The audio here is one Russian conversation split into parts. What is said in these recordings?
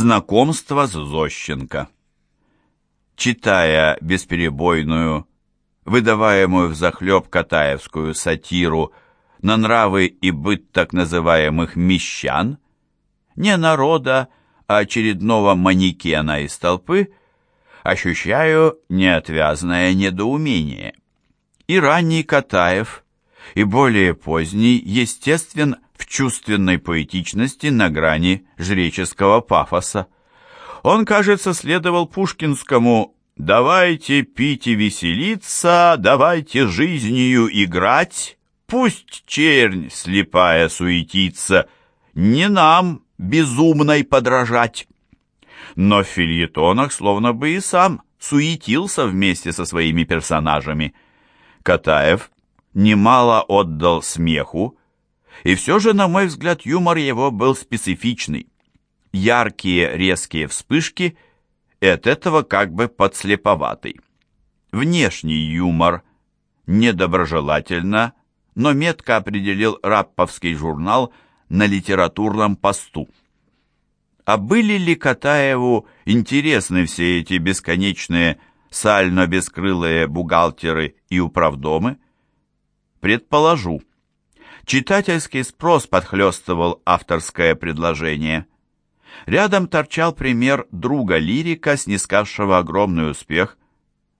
Знакомство с Зощенко. Читая бесперебойную, выдаваемую в захлеб катаевскую сатиру на нравы и быт так называемых «мещан», не народа, а очередного манекена из толпы, ощущаю неотвязное недоумение. И ранний Катаев, и более поздний, естествен, в чувственной поэтичности на грани жреческого пафоса. Он, кажется, следовал пушкинскому «давайте пить и веселиться, давайте жизнью играть, пусть чернь слепая суетится, не нам безумной подражать». Но в фильетонах словно бы и сам суетился вместе со своими персонажами. Катаев немало отдал смеху, и все же, на мой взгляд, юмор его был специфичный. Яркие, резкие вспышки и от этого как бы подслеповатый. Внешний юмор недоброжелательно, но метко определил рапповский журнал на литературном посту. А были ли Катаеву интересны все эти бесконечные сально-бескрылые бухгалтеры и управдомы? Предположу. Читательский спрос подхлестывал авторское предложение. Рядом торчал пример друга-лирика, снискавшего огромный успех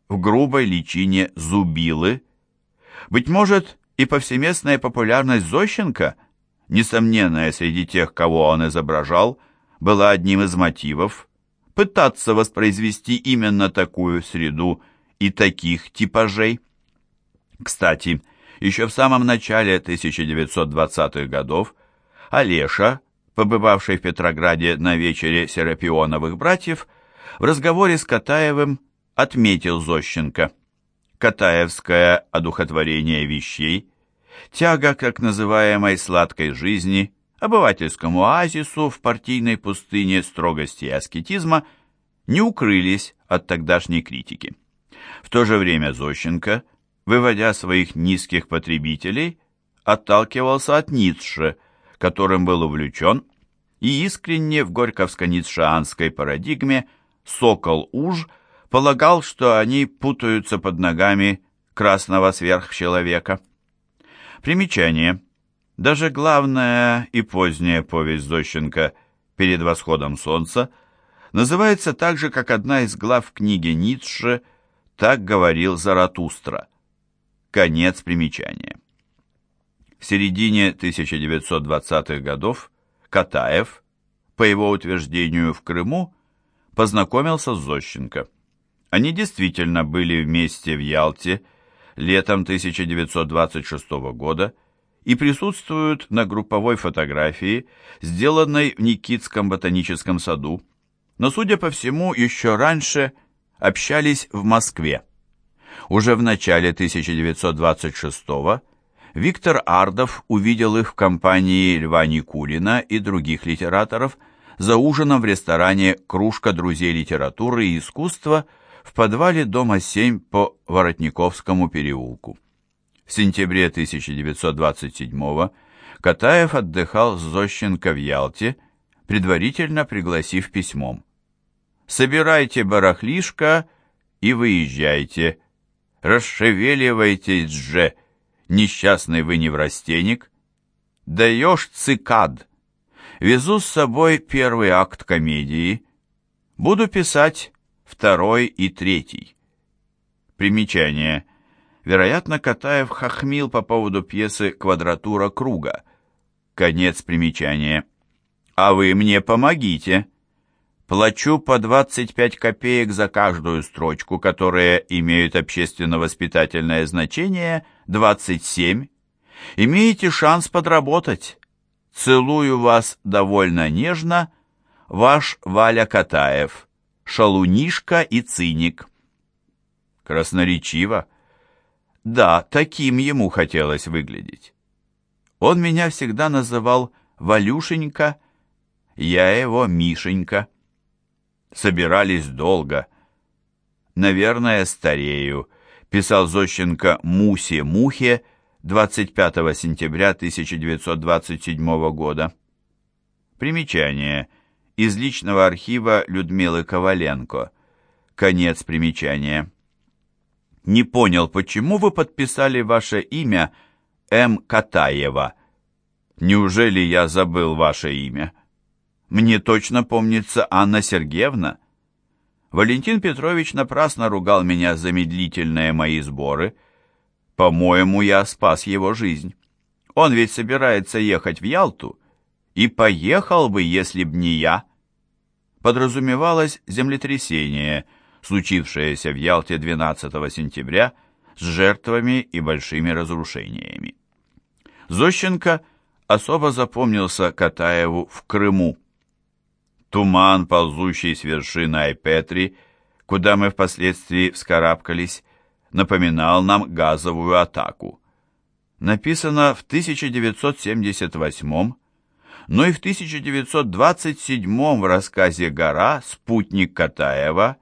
в грубой личине Зубилы. Быть может, и повсеместная популярность Зощенко, несомненная среди тех, кого он изображал, была одним из мотивов пытаться воспроизвести именно такую среду и таких типажей. Кстати, еще в самом начале 1920-х годов Олеша, побывавший в Петрограде на вечере Серапионовых братьев, в разговоре с Катаевым отметил Зощенко. Катаевское одухотворение вещей, тяга к так называемой сладкой жизни, обывательскому оазису в партийной пустыне строгости и аскетизма не укрылись от тогдашней критики. В то же время Зощенко – выводя своих низких потребителей, отталкивался от Ницше, которым был увлечен, и искренне в горьковско-ницшеанской парадигме «Сокол-уж» полагал, что они путаются под ногами красного сверхчеловека. Примечание. Даже главная и поздняя повесть Зощенко «Перед восходом солнца» называется так же, как одна из глав книги Ницше «Так говорил Заратустра». Конец примечания. В середине 1920-х годов Катаев, по его утверждению в Крыму, познакомился с Зощенко. Они действительно были вместе в Ялте летом 1926 года и присутствуют на групповой фотографии, сделанной в Никитском ботаническом саду, но, судя по всему, еще раньше общались в Москве. Уже в начале 1926-го Виктор Ардов увидел их в компании Льва Никулина и других литераторов за ужином в ресторане «Кружка друзей литературы и искусства» в подвале дома 7 по Воротниковскому переулку. В сентябре 1927-го Катаев отдыхал с Зощенко в Ялте, предварительно пригласив письмом. «Собирайте барахлишко и выезжайте», Расшевеливайтесь же, несчастный вы неврастенник. Даешь цикад. Везу с собой первый акт комедии. Буду писать второй и третий. Примечание. Вероятно, Катаев хохмил по поводу пьесы «Квадратура круга». Конец примечания. «А вы мне помогите!» Плачу по 25 копеек за каждую строчку, которые имеют общественно-воспитательное значение, 27. Имеете шанс подработать. Целую вас довольно нежно. Ваш Валя Катаев. Шалунишка и циник. Красноречиво. Да, таким ему хотелось выглядеть. Он меня всегда называл Валюшенька, я его Мишенька собирались долго. «Наверное, старею», — писал Зощенко Мусе Мухе 25 сентября 1927 года. Примечание. из личного архива Людмилы Коваленко. Конец примечания. Не понял, почему вы подписали ваше имя М. Катаева? Неужели я забыл ваше имя? Мне точно помнится Анна Сергеевна. Валентин Петрович напрасно ругал меня за медлительные мои сборы. По-моему, я спас его жизнь. Он ведь собирается ехать в Ялту. И поехал бы, если б не я. Подразумевалось землетрясение, случившееся в Ялте 12 сентября, с жертвами и большими разрушениями. Зощенко особо запомнился Катаеву в Крыму. Туман, ползущий с вершины Айпетри, куда мы впоследствии вскарабкались, напоминал нам газовую атаку. Написано в 1978 но и в 1927 в рассказе «Гора» спутник Катаева,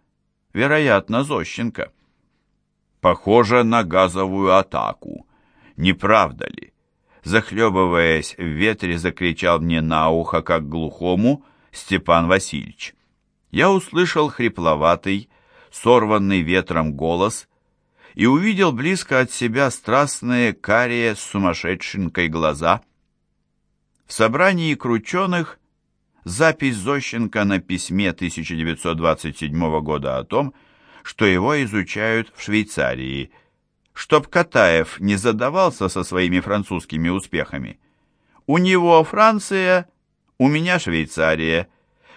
вероятно, Зощенко. Похоже на газовую атаку. Не правда ли? Захлебываясь в ветре, закричал мне на ухо, как глухому, Степан Васильевич. Я услышал хрипловатый, сорванный ветром голос и увидел близко от себя страстные карие с сумасшедшенькой глаза. В собрании крученых запись Зощенко на письме 1927 года о том, что его изучают в Швейцарии, чтоб Катаев не задавался со своими французскими успехами. У него Франция, у меня Швейцария.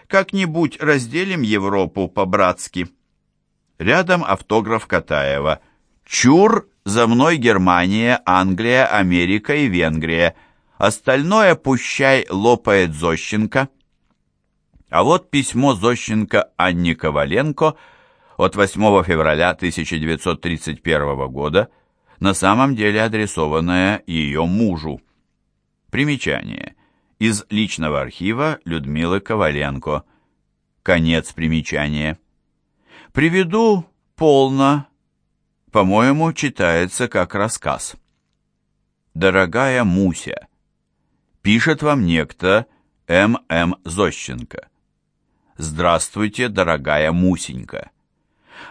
Как-нибудь разделим Европу по-братски. Рядом автограф Катаева. Чур, за мной Германия, Англия, Америка и Венгрия. Остальное пущай лопает Зощенко. А вот письмо Зощенко Анне Коваленко от 8 февраля 1931 года, на самом деле адресованное ее мужу. Примечание из личного архива Людмилы Коваленко. Конец примечания. Приведу полно, по-моему, читается как рассказ. «Дорогая Муся, пишет вам некто М.М. Зощенко. Здравствуйте, дорогая Мусенька.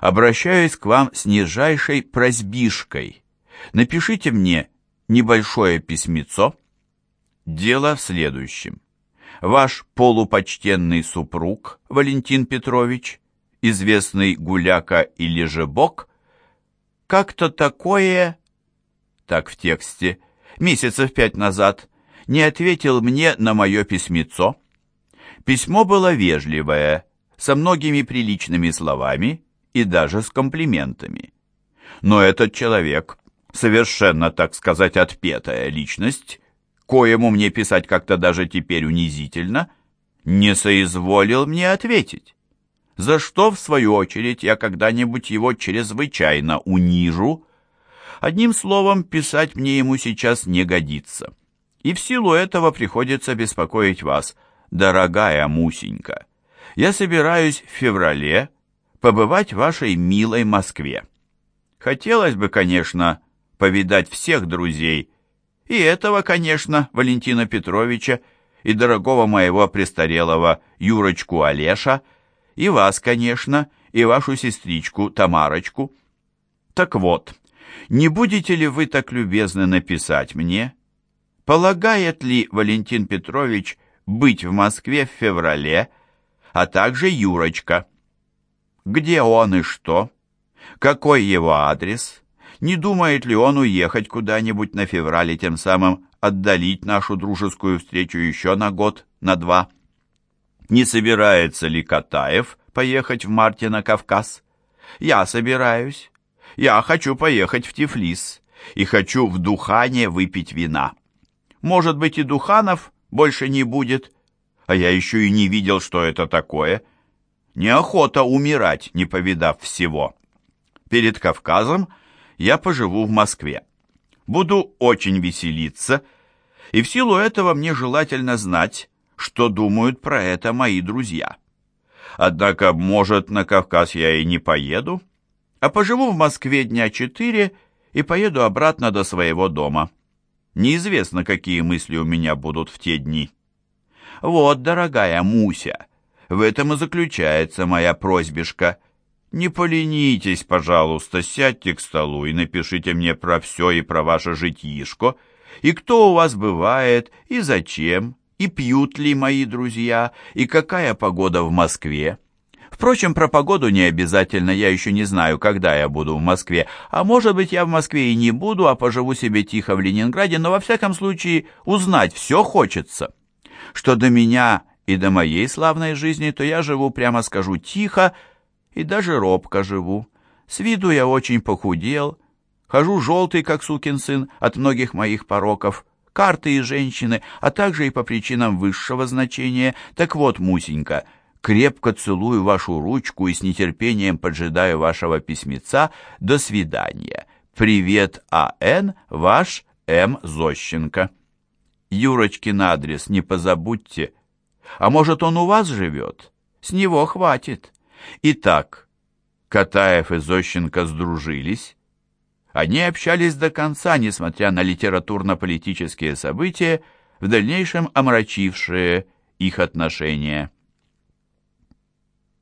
Обращаюсь к вам с нижайшей просьбишкой. Напишите мне небольшое письмецо, Дело в следующем. Ваш полупочтенный супруг Валентин Петрович, известный гуляка или же бог, как-то такое, так в тексте, месяцев пять назад, не ответил мне на мое письмецо. Письмо было вежливое, со многими приличными словами и даже с комплиментами. Но этот человек, совершенно, так сказать, отпетая личность, коему мне писать как-то даже теперь унизительно, не соизволил мне ответить. За что, в свою очередь, я когда-нибудь его чрезвычайно унижу. Одним словом, писать мне ему сейчас не годится. И в силу этого приходится беспокоить вас, дорогая Мусенька. Я собираюсь в феврале побывать в вашей милой Москве. Хотелось бы, конечно, повидать всех друзей, и этого, конечно, Валентина Петровича, и дорогого моего престарелого Юрочку Олеша, и вас, конечно, и вашу сестричку Тамарочку. Так вот, не будете ли вы так любезны написать мне, полагает ли Валентин Петрович быть в Москве в феврале, а также Юрочка? Где он и что? Какой его адрес? Не думает ли он уехать куда-нибудь на феврале, тем самым отдалить нашу дружескую встречу еще на год, на два. Не собирается ли Катаев поехать в марте на Кавказ? Я собираюсь. Я хочу поехать в Тифлис и хочу в Духане выпить вина. Может быть, и Духанов больше не будет, а я еще и не видел, что это такое. Неохота умирать, не повидав всего. Перед Кавказом я поживу в Москве. Буду очень веселиться, и в силу этого мне желательно знать, что думают про это мои друзья. Однако, может, на Кавказ я и не поеду, а поживу в Москве дня четыре и поеду обратно до своего дома. Неизвестно, какие мысли у меня будут в те дни. Вот, дорогая Муся, В этом и заключается моя просьбишка. Не поленитесь, пожалуйста, сядьте к столу и напишите мне про все и про ваше житьишко, и кто у вас бывает, и зачем, и пьют ли мои друзья, и какая погода в Москве. Впрочем, про погоду не обязательно, я еще не знаю, когда я буду в Москве. А может быть, я в Москве и не буду, а поживу себе тихо в Ленинграде, но во всяком случае узнать все хочется. Что до меня и до моей славной жизни, то я живу, прямо скажу, тихо и даже робко живу. С виду я очень похудел, хожу желтый, как сукин сын, от многих моих пороков, карты и женщины, а также и по причинам высшего значения. Так вот, Мусенька, — Крепко целую вашу ручку и с нетерпением поджидаю вашего письмеца. До свидания. Привет, А.Н., ваш М. Зощенко. Юрочкин адрес не позабудьте. А может, он у вас живет? С него хватит. Итак, Катаев и Зощенко сдружились. Они общались до конца, несмотря на литературно-политические события, в дальнейшем омрачившие их отношения.